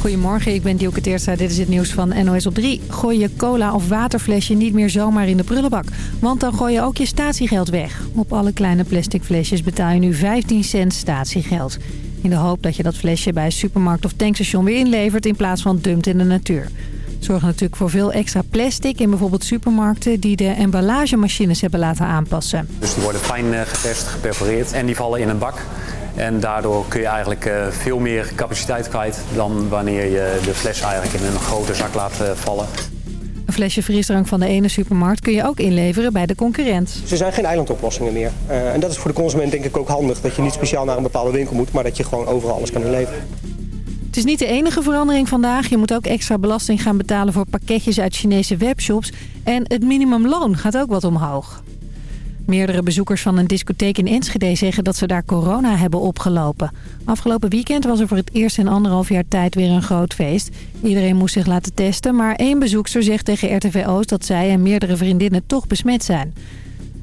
Goedemorgen, ik ben Dielke Teertstra. Dit is het nieuws van NOS op 3. Gooi je cola of waterflesje niet meer zomaar in de prullenbak. Want dan gooi je ook je statiegeld weg. Op alle kleine plastic flesjes betaal je nu 15 cent statiegeld. In de hoop dat je dat flesje bij supermarkt of tankstation weer inlevert... in plaats van dumpt in de natuur. Zorgt natuurlijk voor veel extra plastic in bijvoorbeeld supermarkten... die de emballagemachines hebben laten aanpassen. Dus die worden fijn eh, getest, geperforeerd en die vallen in een bak. En daardoor kun je eigenlijk eh, veel meer capaciteit kwijt dan wanneer je de fles eigenlijk in een grote zak laat eh, vallen. Een flesje frisdrank van de ene supermarkt kun je ook inleveren bij de concurrent. Er zijn geen eilandoplossingen meer. Uh, en dat is voor de consument denk ik ook handig. Dat je niet speciaal naar een bepaalde winkel moet, maar dat je gewoon overal alles kan inleveren. Het is niet de enige verandering vandaag. Je moet ook extra belasting gaan betalen voor pakketjes uit Chinese webshops. En het minimumloon gaat ook wat omhoog. Meerdere bezoekers van een discotheek in Enschede zeggen dat ze daar corona hebben opgelopen. Afgelopen weekend was er voor het eerst in anderhalf jaar tijd weer een groot feest. Iedereen moest zich laten testen, maar één bezoekster zegt tegen RTV Oost dat zij en meerdere vriendinnen toch besmet zijn.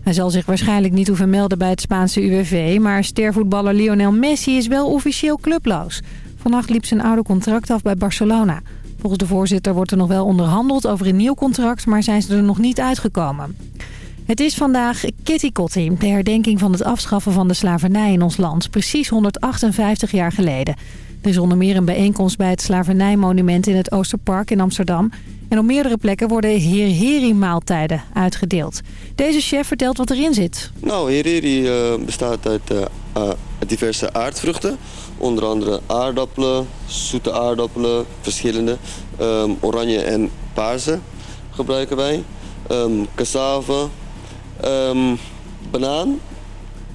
Hij zal zich waarschijnlijk niet hoeven melden bij het Spaanse UWV, maar stervoetballer Lionel Messi is wel officieel clubloos. Vannacht liep zijn oude contract af bij Barcelona. Volgens de voorzitter wordt er nog wel onderhandeld over een nieuw contract, maar zijn ze er nog niet uitgekomen. Het is vandaag Kitty Kotti, de herdenking van het afschaffen van de slavernij in ons land. Precies 158 jaar geleden. Er is onder meer een bijeenkomst bij het slavernijmonument in het Oosterpark in Amsterdam. En op meerdere plekken worden herheri-maaltijden uitgedeeld. Deze chef vertelt wat erin zit. Nou, herheri uh, bestaat uit uh, uh, diverse aardvruchten. Onder andere aardappelen, zoete aardappelen, verschillende. Um, oranje en paarse gebruiken wij. Um, cassave, um, banaan,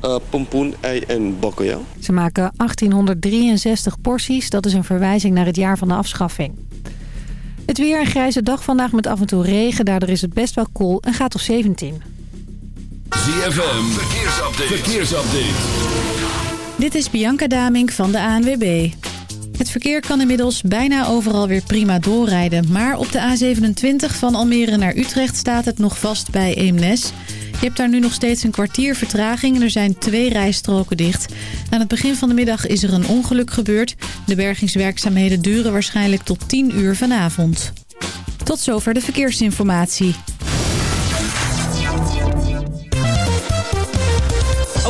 uh, pompoen, ei en bakkelja. Ze maken 1863 porties. Dat is een verwijzing naar het jaar van de afschaffing. Het weer een grijze dag vandaag met af en toe regen. Daardoor is het best wel koel en gaat tot 17. ZFM, verkeersupdate. verkeersupdate. Dit is Bianca Damink van de ANWB. Het verkeer kan inmiddels bijna overal weer prima doorrijden. Maar op de A27 van Almere naar Utrecht staat het nog vast bij Eemnes. Je hebt daar nu nog steeds een kwartier vertraging en er zijn twee rijstroken dicht. Aan het begin van de middag is er een ongeluk gebeurd. De bergingswerkzaamheden duren waarschijnlijk tot 10 uur vanavond. Tot zover de verkeersinformatie.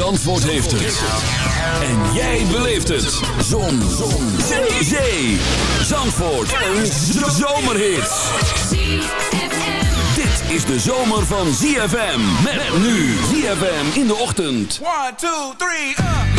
Zandvoort heeft het. En jij beleeft het. Zon. Zon. Zee. Zee. Zandvoort. Een zomerhit. Dit is de zomer van ZFM. Met nu ZFM in de ochtend. 1, 2, 3, uh.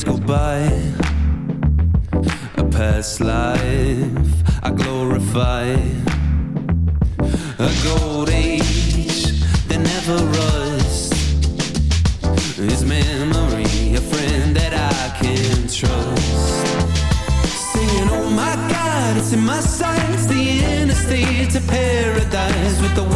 days go by. A past life I glorify. A gold age that never rusts. His memory, a friend that I can trust. Singing, oh my God, it's in my sights. The interstate to paradise with the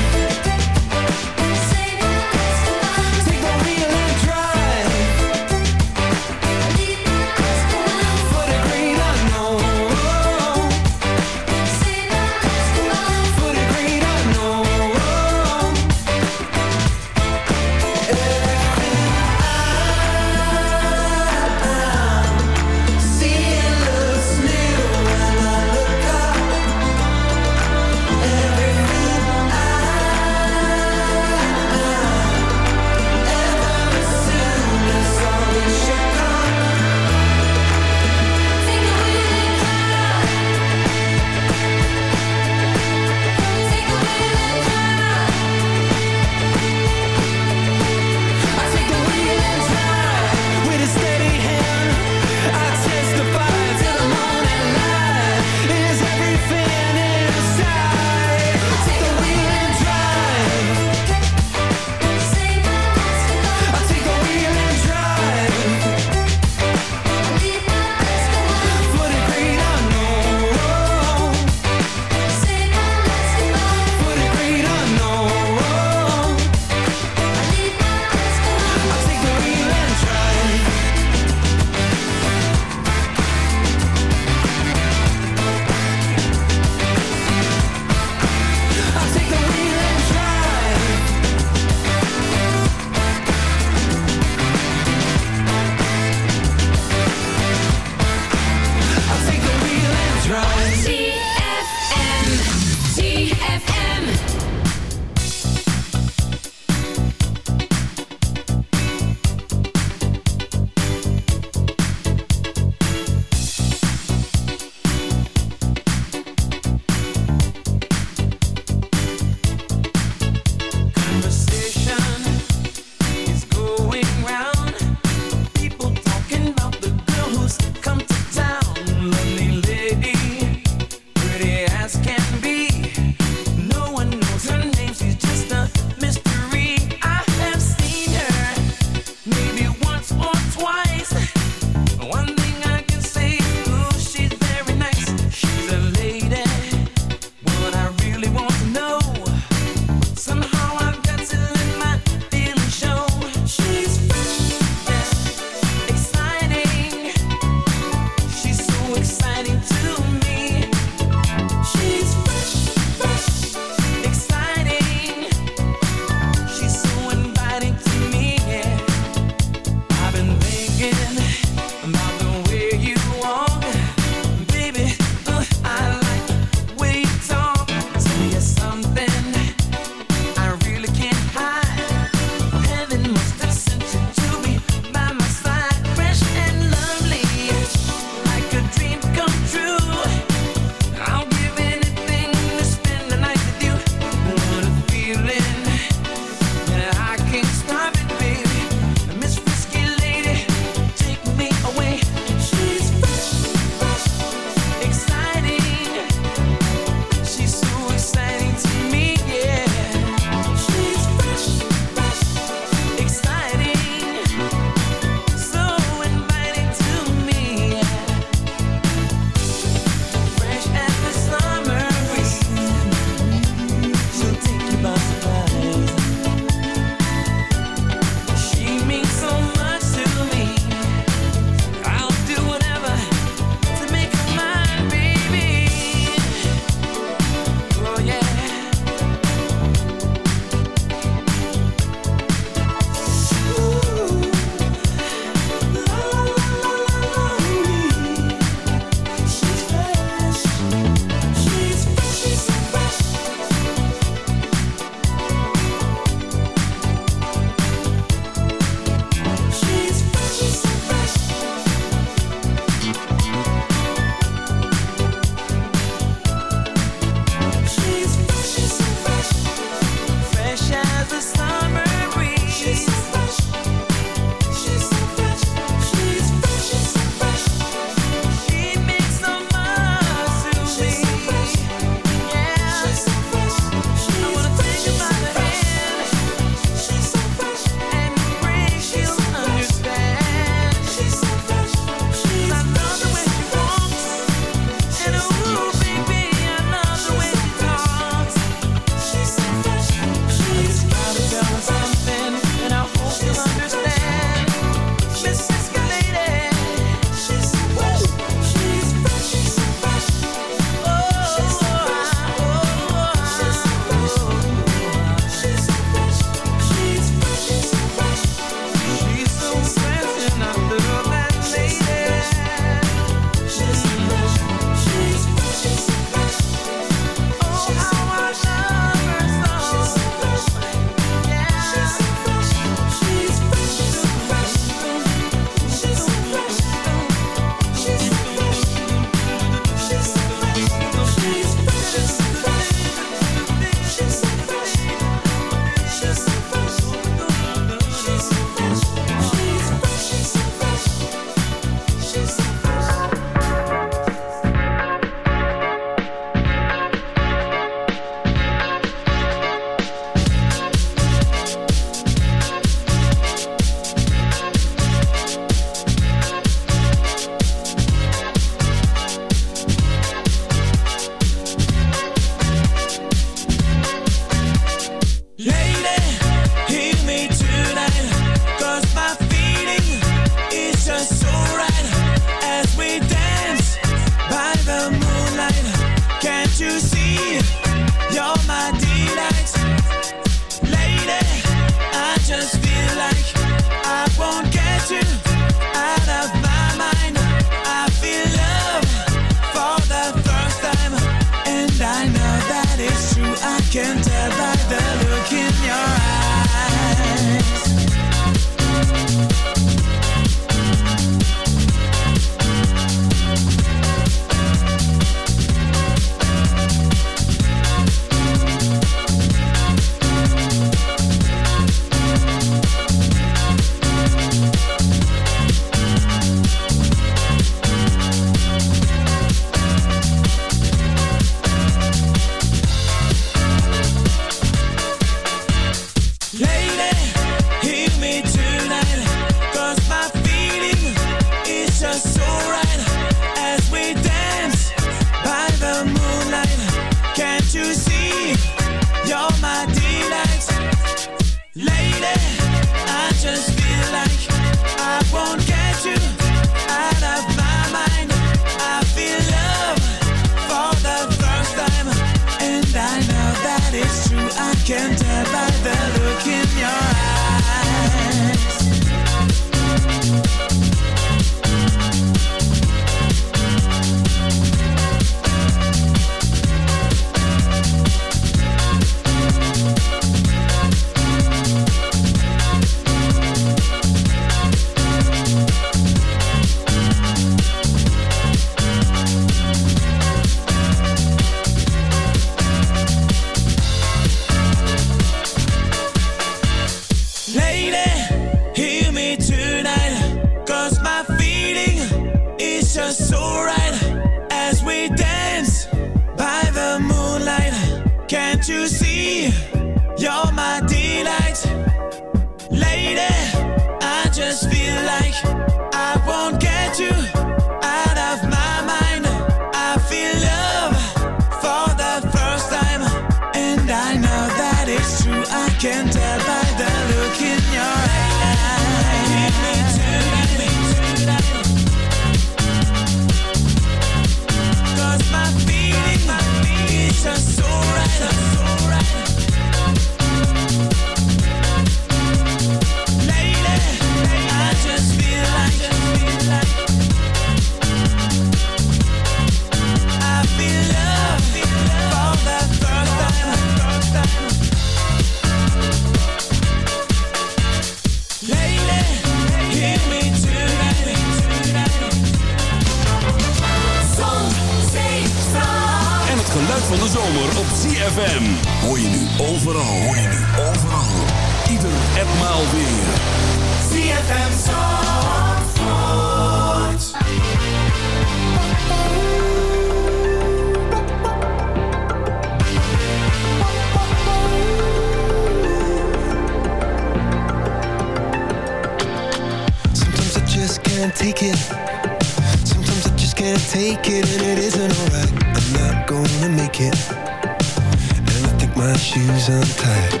can't it, and it isn't alright. I'm not gonna make it. And I think my shoes untied.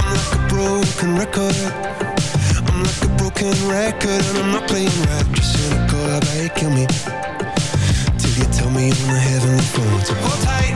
I'm like a broken record. I'm like a broken record, and I'm not playing right. Just cynical, about you kill me? Till you tell me on the heavenly phone. So hold tight.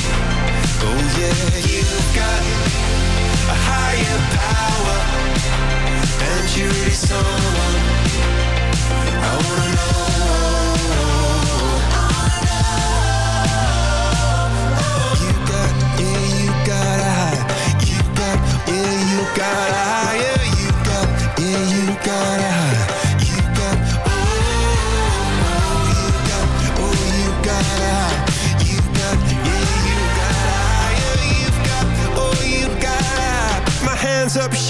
Oh yeah, you've got a higher power, and you're really someone I wanna know.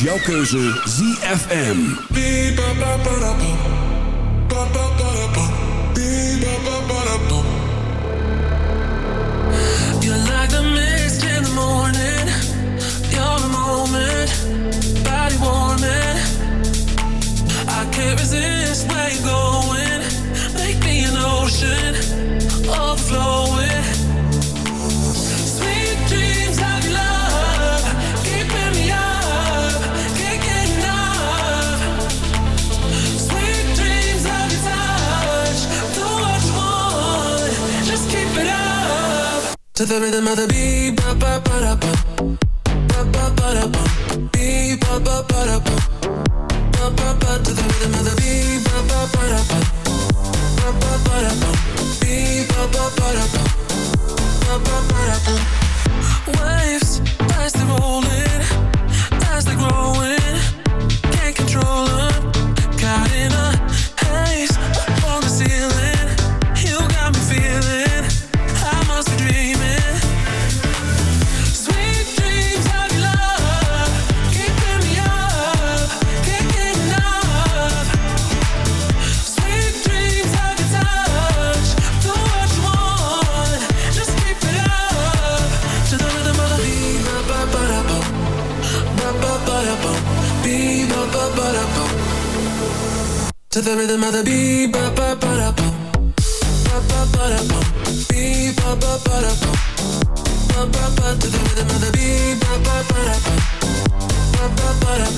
jouw keuze ZFM. To the rhythm of the beat, ba ba ba Papa, ba, ba ba ba ba, ba ba ba ba, ba ba ba. To the rhythm to the rhythm of the beat, ba ba ba da bum, ba ba ba da bum, beat, ba ba ba ba. Ba ba to the rhythm of ba ba ba da bum, ba ba ba.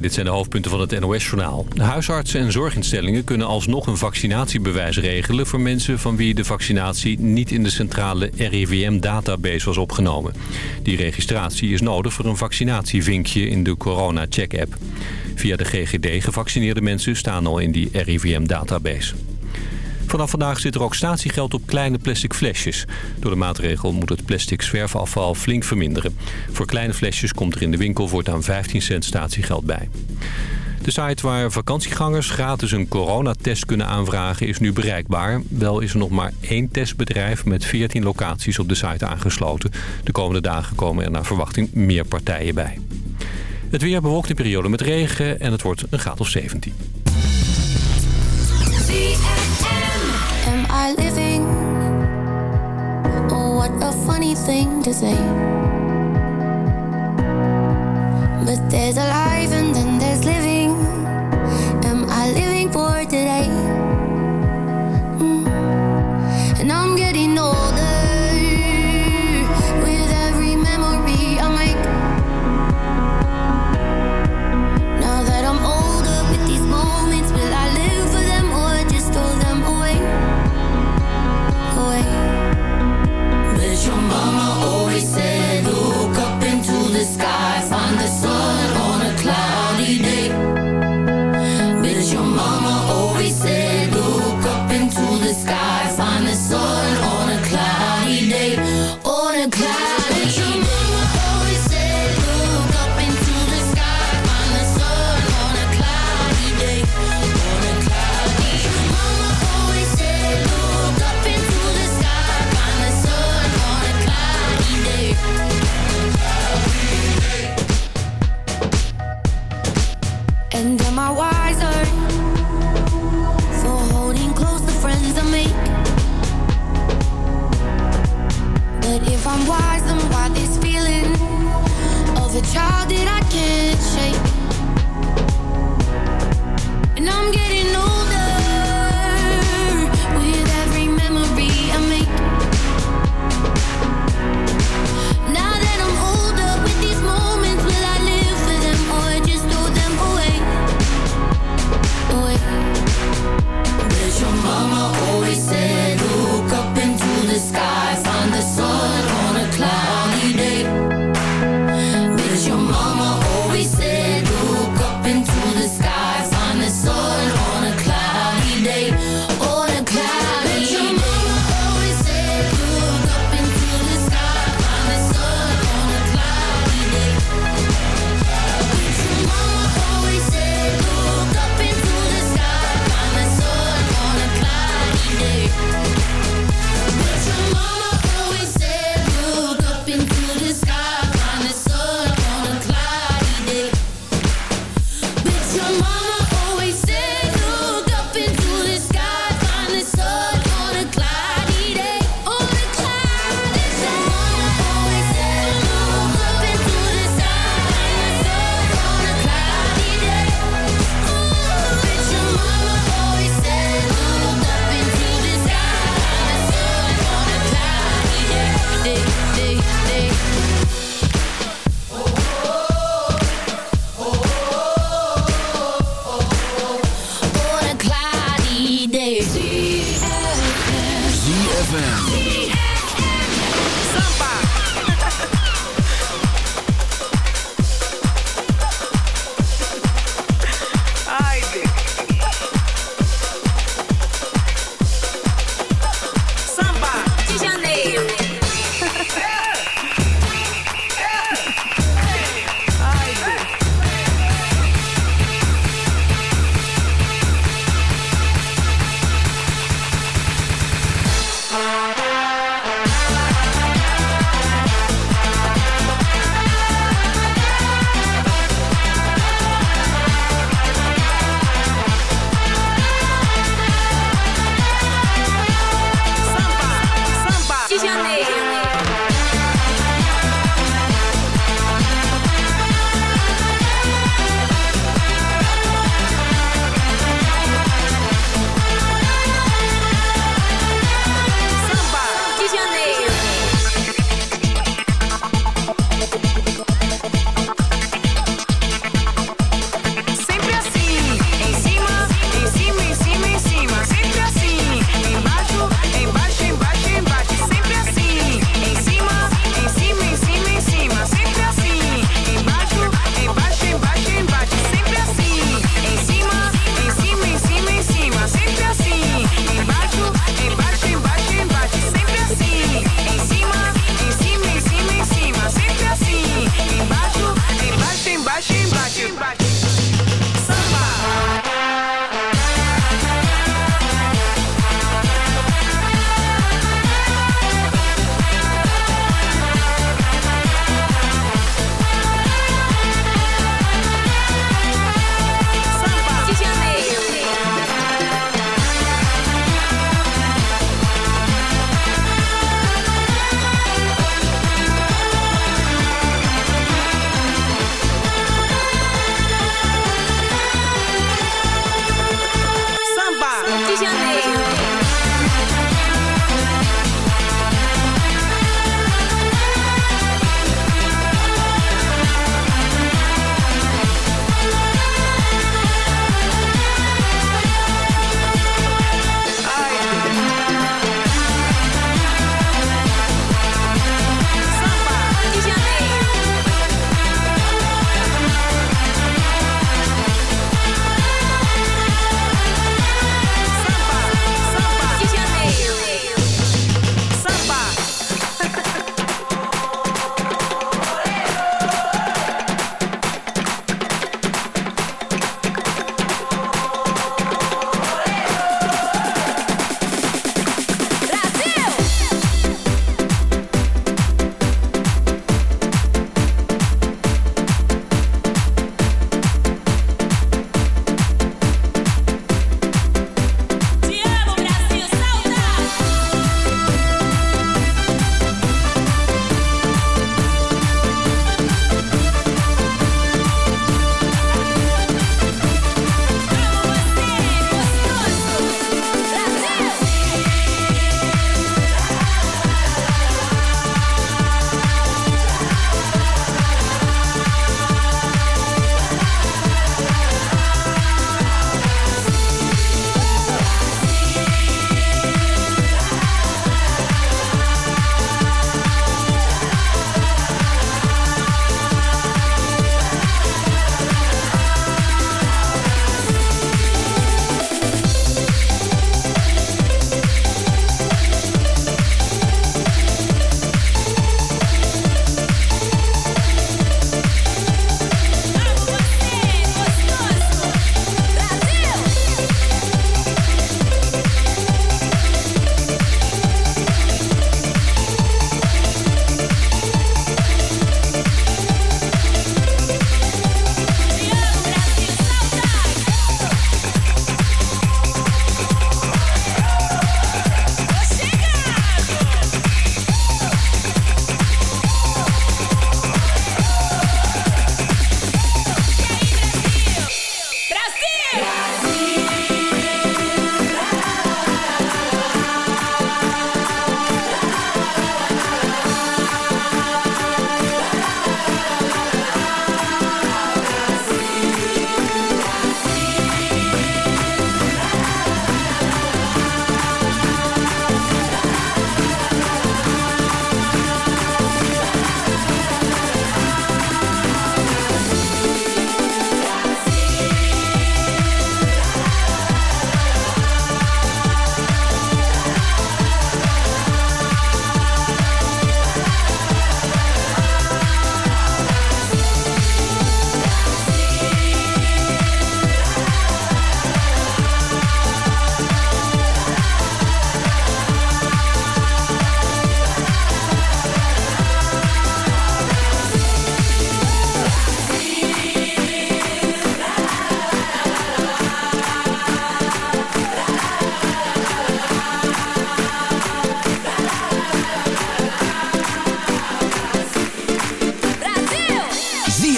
Dit zijn de hoofdpunten van het NOS-journaal. Huisartsen en zorginstellingen kunnen alsnog een vaccinatiebewijs regelen... voor mensen van wie de vaccinatie niet in de centrale RIVM-database was opgenomen. Die registratie is nodig voor een vaccinatievinkje in de Corona-check-app. Via de GGD gevaccineerde mensen staan al in die RIVM-database. Vanaf vandaag zit er ook statiegeld op kleine plastic flesjes. Door de maatregel moet het plastic zwerfafval flink verminderen. Voor kleine flesjes komt er in de winkel voortaan 15 cent statiegeld bij. De site waar vakantiegangers gratis een coronatest kunnen aanvragen is nu bereikbaar. Wel is er nog maar één testbedrijf met 14 locaties op de site aangesloten. De komende dagen komen er naar verwachting meer partijen bij. Het weer bewolkt in periode met regen en het wordt een graad of 17. A funny thing to say. But there's a life and then there's living. Am I living for today? Mm. And I'm getting older wise, then why this feeling of a child that I can't shake? And I'm getting older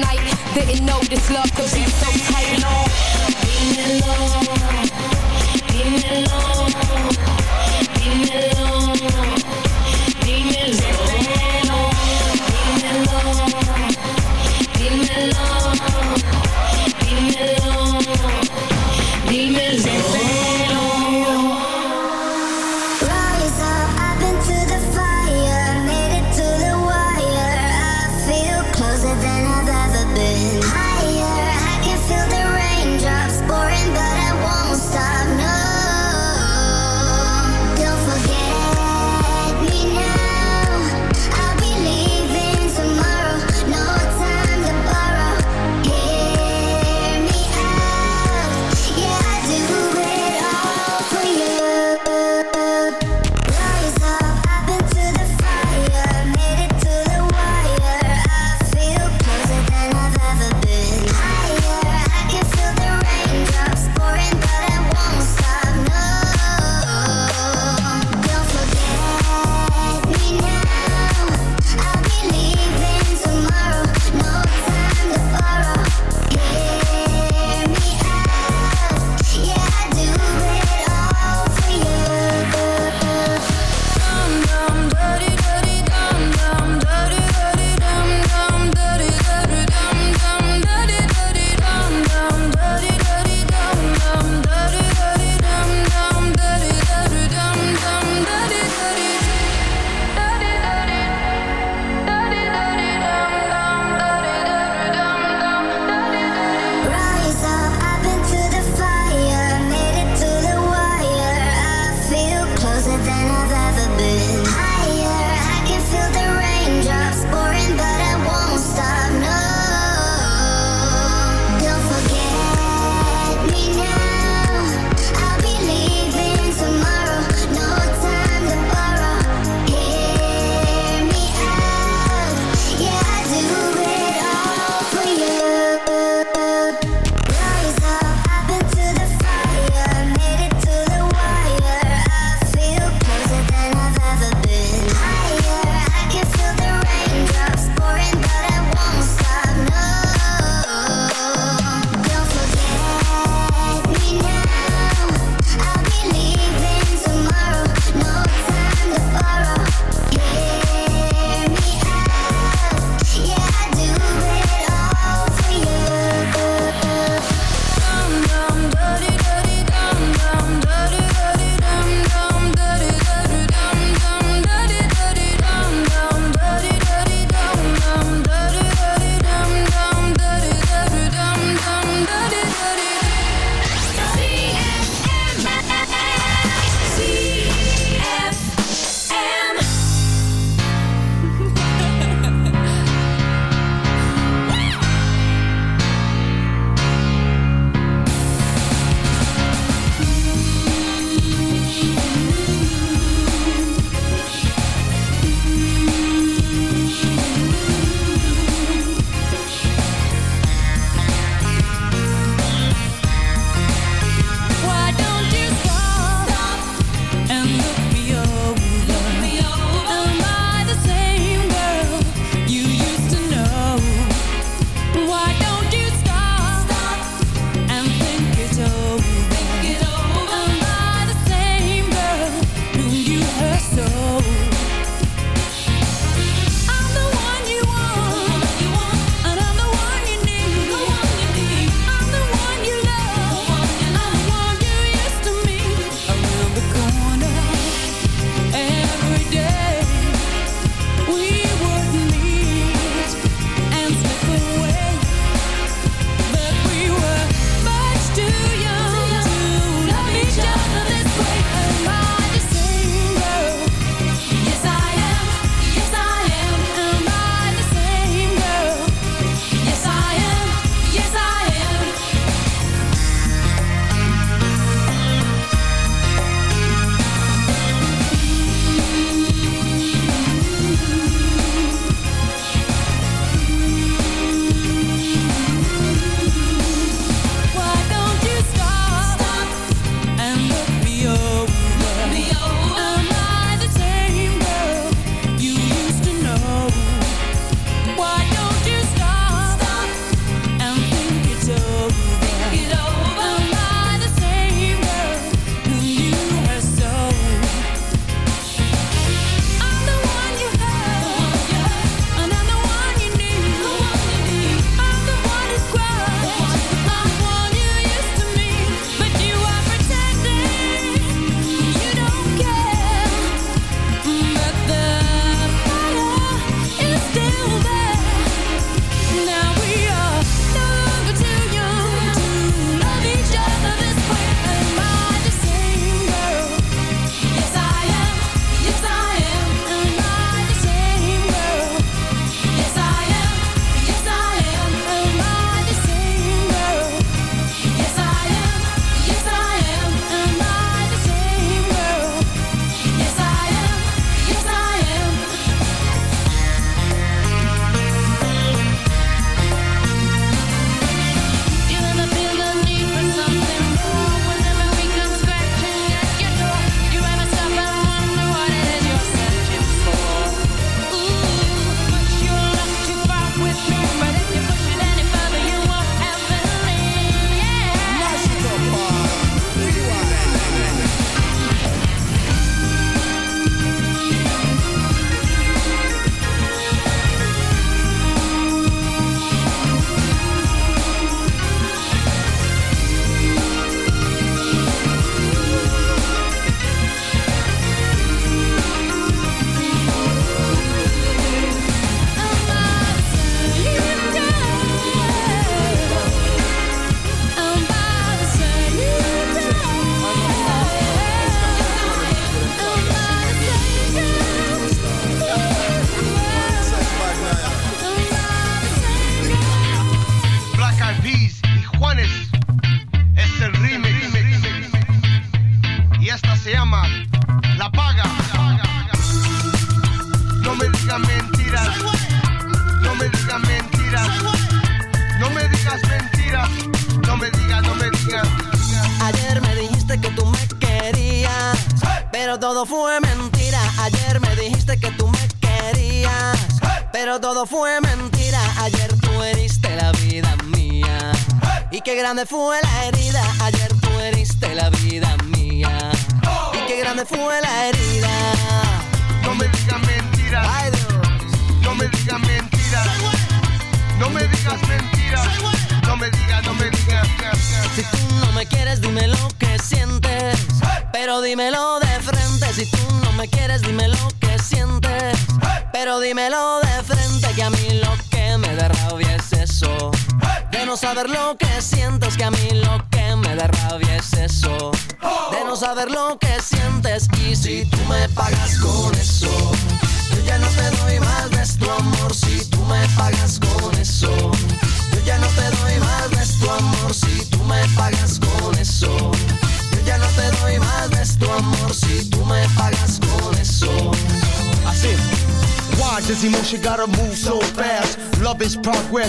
night. Didn't know this love could be so tight.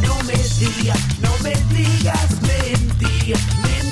no me digas, no me digas mentira, mentira.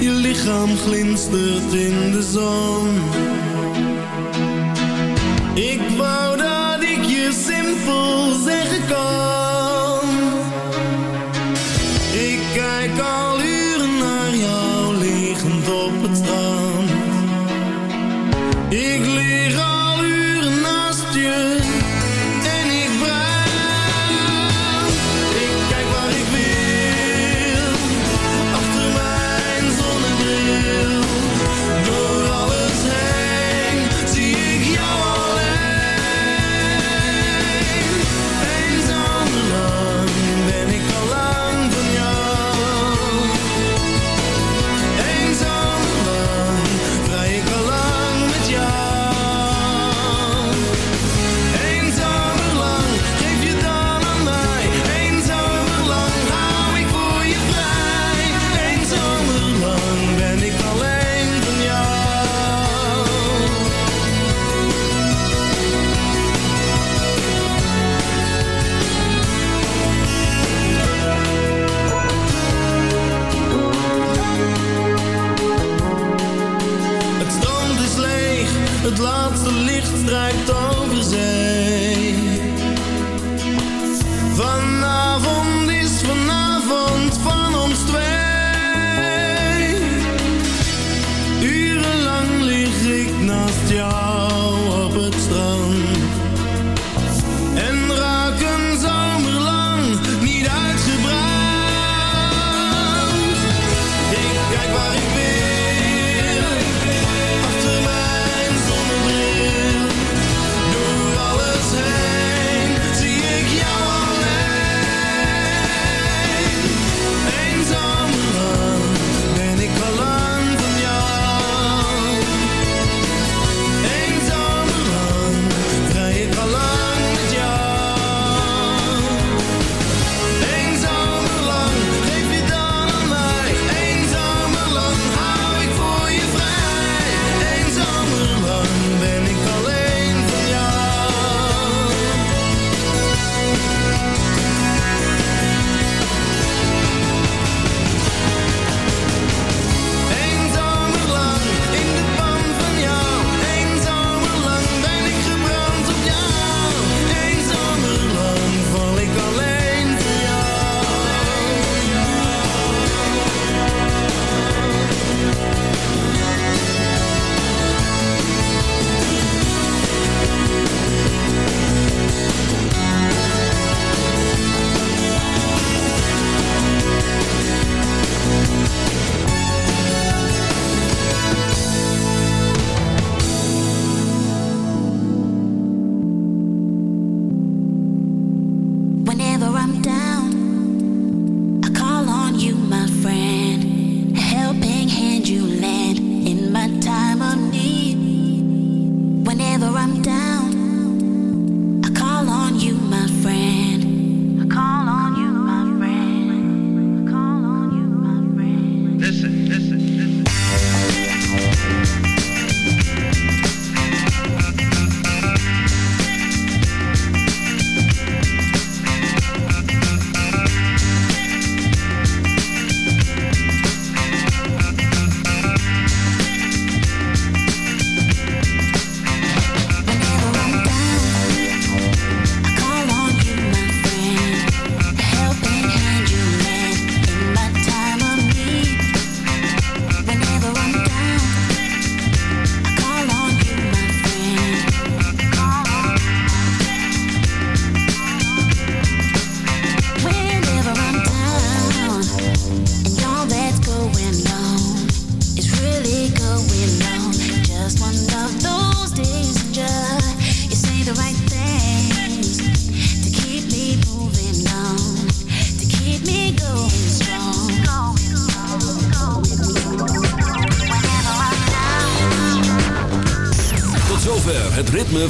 je lichaam glinstert in de zon.